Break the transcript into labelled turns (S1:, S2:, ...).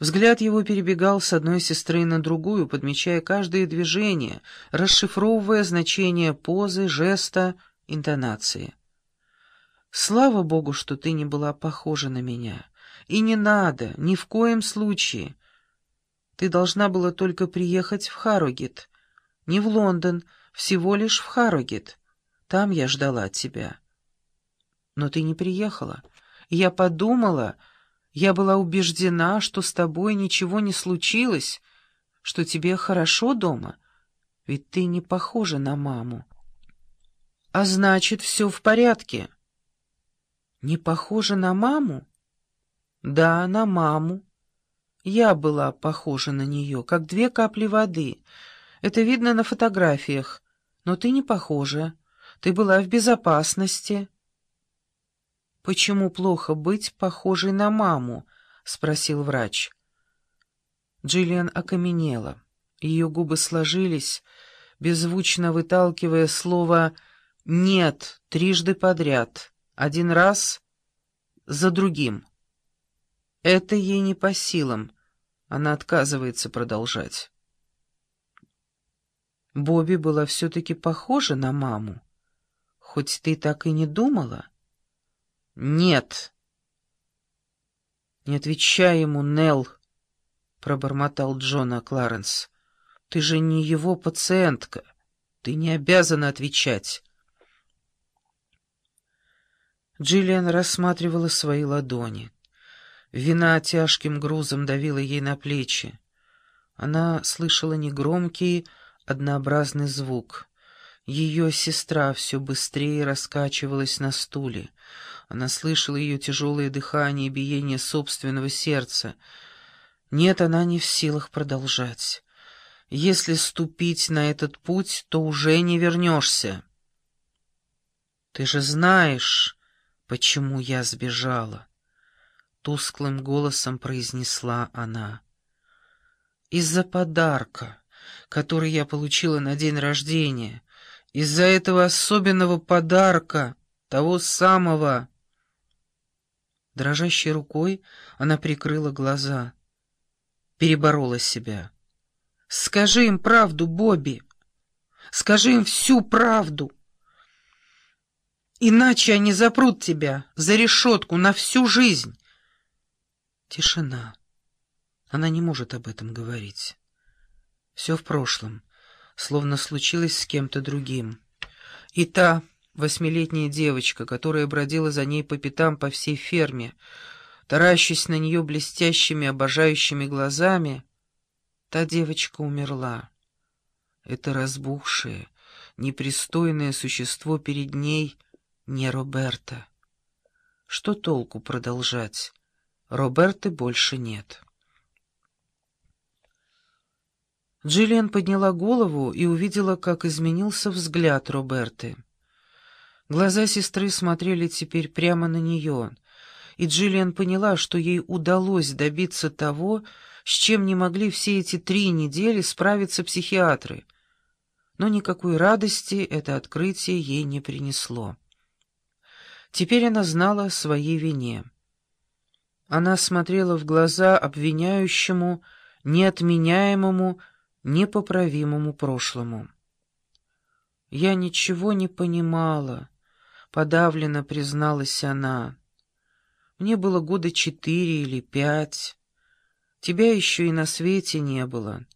S1: Взгляд его перебегал с одной сестры на другую, подмечая каждое движение, расшифровывая значение позы, жеста, интонации. «Слава Богу, что ты не была похожа на меня. И не надо, ни в коем случае. Ты должна была только приехать в Харрогет. Не в Лондон, всего лишь в Харрогет. Там я ждала тебя. Но ты не приехала. Я подумала, я была убеждена, что с тобой ничего не случилось, что тебе хорошо дома, ведь ты не похожа на маму. А значит, все в порядке. Не похожа на маму? Да, на маму. Я была похожа на нее, как две капли воды. Это видно на фотографиях. Но ты не похожа. Ты была в безопасности. «Почему плохо быть похожей на маму?» — спросил врач. Джиллиан окаменела. Ее губы сложились, беззвучно выталкивая слово «нет» трижды подряд, один раз за другим. Это ей не по силам, она отказывается продолжать. Бобби была все-таки похожа на маму, хоть ты так и не думала. «Нет». «Не отвечай ему, Нелл», — пробормотал Джона Кларенс. «Ты же не его пациентка. Ты не обязана отвечать». Джиллиан рассматривала свои ладони. Вина тяжким грузом давила ей на плечи. Она слышала негромкий, однообразный звук. Ее сестра все быстрее раскачивалась на стуле. Она слышала ее тяжелое дыхание и биение собственного сердца. Нет, она не в силах продолжать. Если ступить на этот путь, то уже не вернешься. «Ты же знаешь, почему я сбежала?» — тусклым голосом произнесла она. «Из-за подарка, который я получила на день рождения, из-за этого особенного подарка, того самого...» Дрожащей рукой она прикрыла глаза, переборола себя. «Скажи им правду, Бобби! Скажи им всю правду! Иначе они запрут тебя за решетку на всю жизнь!» Тишина. Она не может об этом говорить. Все в прошлом, словно случилось с кем-то другим. И та восьмилетняя девочка, которая бродила за ней по пятам по всей ферме, таращась на нее блестящими, обожающими глазами, та девочка умерла. Это разбухшее, непристойное существо перед ней не Роберта. Что толку продолжать? Роберты больше нет. Джиллиан подняла голову и увидела, как изменился взгляд Роберты. Глаза сестры смотрели теперь прямо на нее, и Джиллиан поняла, что ей удалось добиться того, с чем не могли все эти три недели справиться психиатры. Но никакой радости это открытие ей не принесло. Теперь она знала о своей вине. Она смотрела в глаза обвиняющему, неотменяемому, непоправимому прошлому. «Я ничего не понимала», — подавленно призналась она. «Мне было года четыре или пять. Тебя еще и на свете не было».